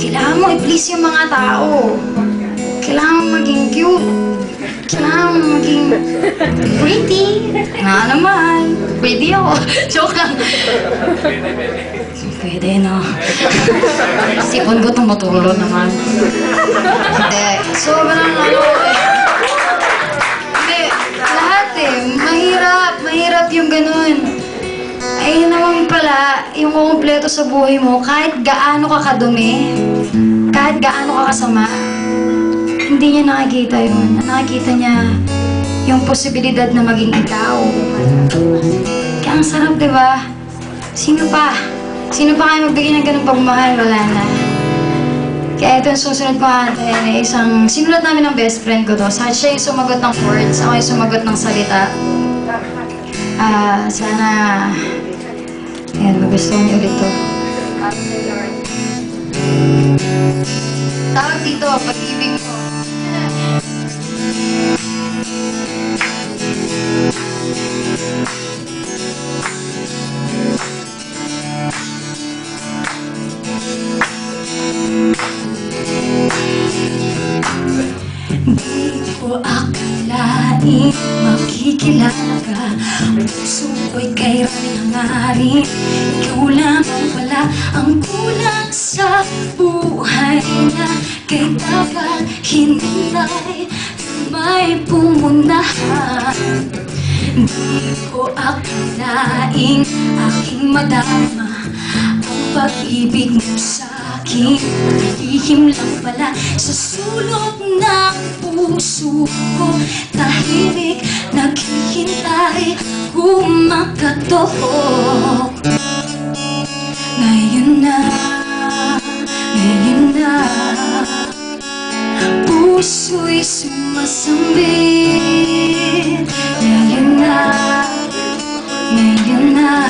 Kailangan mo i-please yung mga tao. Kailangan mo maging cute. Kailangan maging pretty. Nga naman. Pretty ako. Joke lang. Pwede, no? Sipon ko tumutulo naman. Hindi. Sobrang ano eh. Kumpleto sa buhay mo, kahit gaano ka kadumi, kahit gaano ka kasama, hindi niya nakikita yun. Nakikita niya yung posibilidad na maging ikaw. Kaya ang sarap, di ba? Sino pa? Sino pa kaya magbigay ng ganung pagmamahal? Wala na. Kaya ito yung susunod ko ay isang sinulat namin ng best friend ko to. Sa siya yung sumagot ng words, ako yung sumagot ng salita. Ah, sana Ayan, magustuhan niyo ulit to. Tawag dito, pag-ibig ko. Di ko akalain makikilala ka Puso ko'y kay hangarin Ikaw lamang pala ang kulang sa buhay na Kay dapat hinintay may pumunahan Di ko akalain aking madama Ang pag-ibig mo sa akin. Lihim lang pala sa sulok ng puso ko. Tahimik naghihintay kumakatok Ngayon na, ngayon na. Puso'y sumasambit. Ngayon na, ngayon na.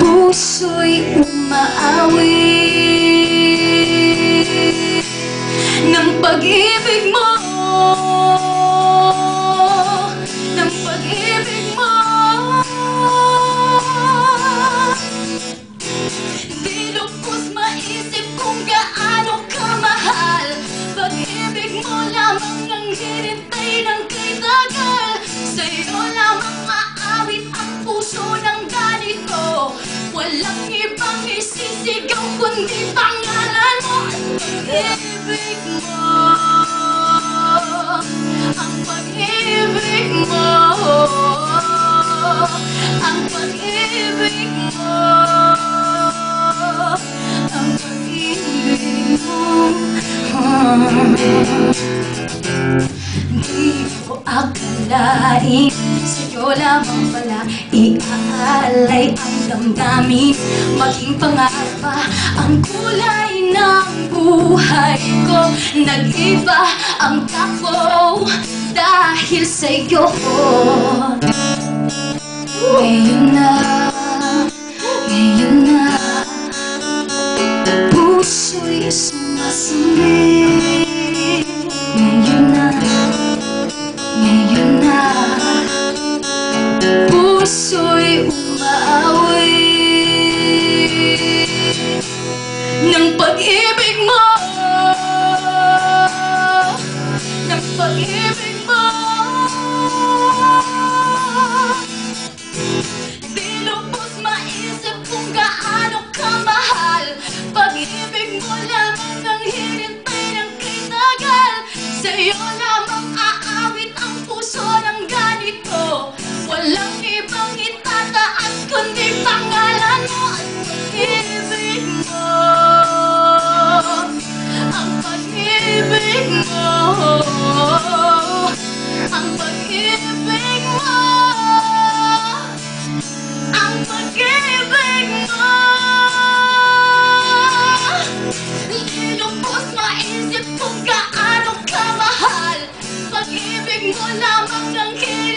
Puso'y umaawit. Ng pag-ibig mo pag-ibig mo Di lubos maisip kung gaano kamahal Pag-ibig mo lamang ang hinintay ng Sa'yo lamang aawit ang puso ng ganito. Walang ibang isisigaw kundi pangalan mo. Pag-ibig mo Ang pag-ibig mo. Ang pag-ibig mo. Di ko akalain Sa'yo lamang pala Iaalay ang damdamin. Maging pangapa Ang kulay ng buhay ko. Nag-iba ang takbo Dahil sa'yo Ngayon na Ngayon na. Puso'y sumasambit Ngayon na Ngayon na. Puso'y umaawit Ng pag-ibig mo bình ngôi ra mắt rằng khi